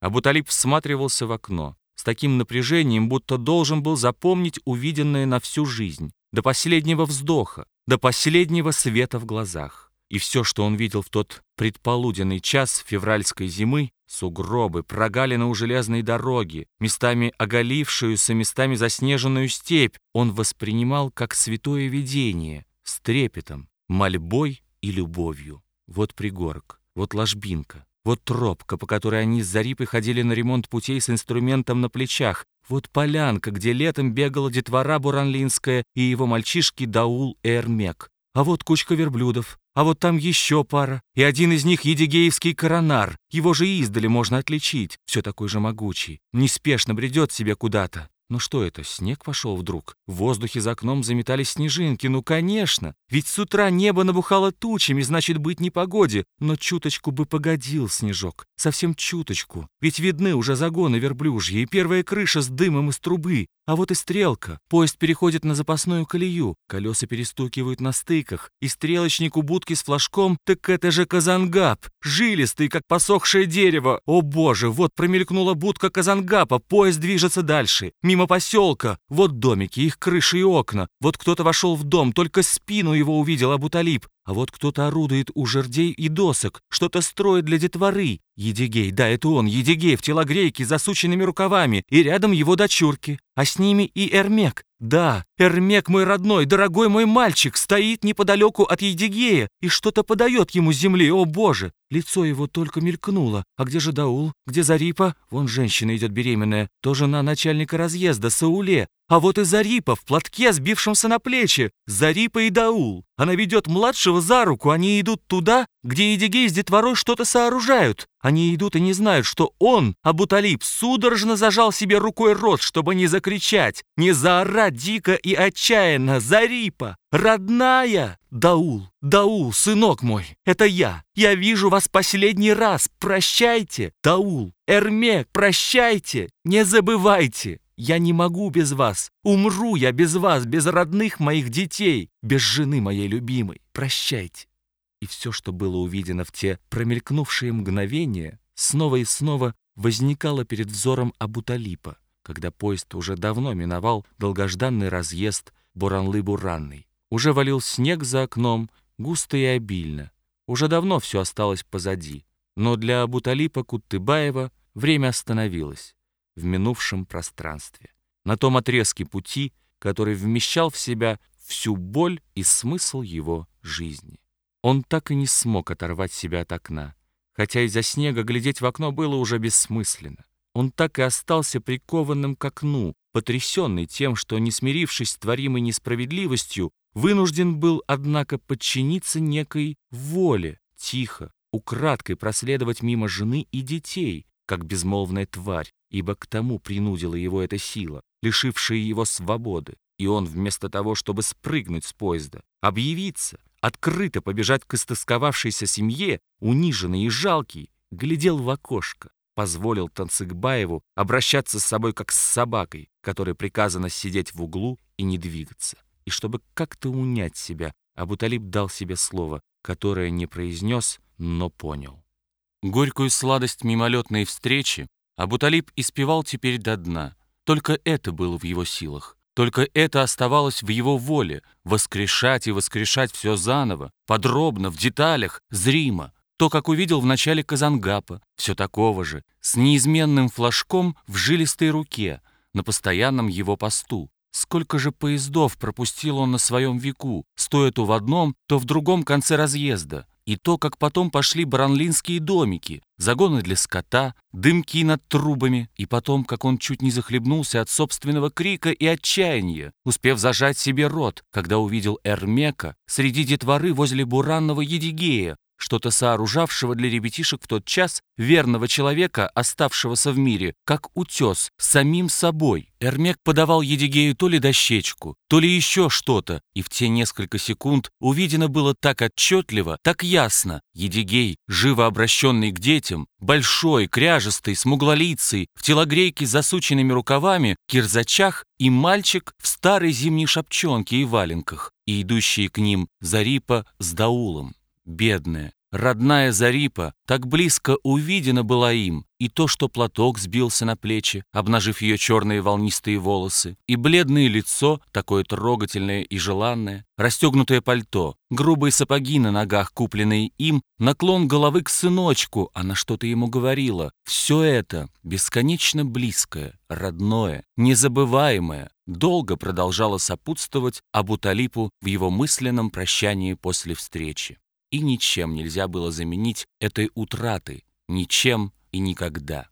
Абуталиб всматривался в окно с таким напряжением, будто должен был запомнить увиденное на всю жизнь, до последнего вздоха, до последнего света в глазах. И все, что он видел в тот предполуденный час февральской зимы, сугробы, прогалины у железной дороги, местами оголившуюся, местами заснеженную степь, он воспринимал как святое видение, с трепетом, мольбой и любовью. Вот пригорок, вот ложбинка, вот тропка, по которой они с Зарипой ходили на ремонт путей с инструментом на плечах. Вот полянка, где летом бегала детвора Буранлинская и его мальчишки Даул и Эрмек. А вот кучка верблюдов, а вот там еще пара, и один из них едигеевский коронар. Его же издали можно отличить, все такой же могучий, неспешно бредет себе куда-то. Ну что это, снег пошел вдруг? В воздухе за окном заметались снежинки. Ну, конечно! Ведь с утра небо набухало тучами, значит, быть непогоде. Но чуточку бы погодил снежок. Совсем чуточку. Ведь видны уже загоны верблюжьи и первая крыша с дымом из трубы. А вот и стрелка. Поезд переходит на запасную колею. Колеса перестукивают на стыках. И стрелочник у будки с флажком, так это же Казангап. Жилистый, как посохшее дерево. О боже, вот промелькнула будка Казангапа. Поезд движется дальше. Мимо поселка. Вот домики, их крыши и окна. Вот кто-то вошел в дом, только спину его увидел Абуталиб. А вот кто-то орудует у жердей и досок, что-то строит для детворы. Едигей, да, это он, Едигей в телогрейке засученными рукавами, и рядом его дочурки, а с ними и Эрмек. Да, Эрмек мой родной, дорогой мой мальчик, стоит неподалеку от Едигея и что-то подает ему земли, о боже! Лицо его только мелькнуло. А где же Даул? Где Зарипа? Вон женщина идет беременная, то жена начальника разъезда, Сауле. А вот и Зарипа в платке, сбившемся на плечи. Зарипа и Даул. Она ведет младшего за руку, они идут туда, где Едигей с детворой что-то сооружают. Они идут и не знают, что он, Абуталиб, судорожно зажал себе рукой рот, чтобы не закричать, не заорать дико и отчаянно «Зарипа! Родная!» «Даул! Даул, сынок мой! Это я! Я вижу вас последний раз! Прощайте! Даул! Эрмек, прощайте! Не забывайте!» Я не могу без вас. Умру я без вас, без родных моих детей, без жены моей любимой. Прощайте. И все, что было увидено в те промелькнувшие мгновения, снова и снова возникало перед взором Абуталипа, когда поезд уже давно миновал долгожданный разъезд Буранлы-Буранный. Уже валил снег за окном, густо и обильно. Уже давно все осталось позади. Но для Абуталипа Куттыбаева время остановилось в минувшем пространстве, на том отрезке пути, который вмещал в себя всю боль и смысл его жизни. Он так и не смог оторвать себя от окна, хотя из-за снега глядеть в окно было уже бессмысленно. Он так и остался прикованным к окну, потрясенный тем, что, не смирившись с творимой несправедливостью, вынужден был, однако, подчиниться некой воле, тихо, украдкой проследовать мимо жены и детей, как безмолвная тварь, ибо к тому принудила его эта сила, лишившая его свободы, и он вместо того, чтобы спрыгнуть с поезда, объявиться, открыто побежать к истосковавшейся семье, униженный и жалкий, глядел в окошко, позволил Танцыгбаеву обращаться с собой как с собакой, которой приказано сидеть в углу и не двигаться. И чтобы как-то унять себя, Абуталиб дал себе слово, которое не произнес, но понял. Горькую сладость мимолетной встречи Абуталиб испевал теперь до дна. Только это было в его силах. Только это оставалось в его воле — воскрешать и воскрешать все заново, подробно, в деталях, зримо. То, как увидел в начале Казангапа, все такого же, с неизменным флажком в жилистой руке, на постоянном его посту. Сколько же поездов пропустил он на своем веку, стоя то в одном, то в другом конце разъезда и то, как потом пошли баранлинские домики, загоны для скота, дымки над трубами, и потом, как он чуть не захлебнулся от собственного крика и отчаяния, успев зажать себе рот, когда увидел Эрмека среди детворы возле буранного Едигея, что-то сооружавшего для ребятишек в тот час верного человека, оставшегося в мире, как утес, самим собой. Эрмек подавал Едигею то ли дощечку, то ли еще что-то, и в те несколько секунд увидено было так отчетливо, так ясно. Едигей, живо обращенный к детям, большой, кряжестый, смуглолицый, в телогрейке с засученными рукавами, кирзачах и мальчик в старой зимней шапчонке и валенках, и идущие к ним Зарипа с Даулом бедная, Родная Зарипа так близко увидена была им, и то, что платок сбился на плечи, обнажив ее черные волнистые волосы, и бледное лицо, такое трогательное и желанное, расстегнутое пальто, грубые сапоги на ногах, купленные им, наклон головы к сыночку, она что-то ему говорила. Все это бесконечно близкое, родное, незабываемое, долго продолжало сопутствовать Абуталипу в его мысленном прощании после встречи и ничем нельзя было заменить этой утраты, ничем и никогда.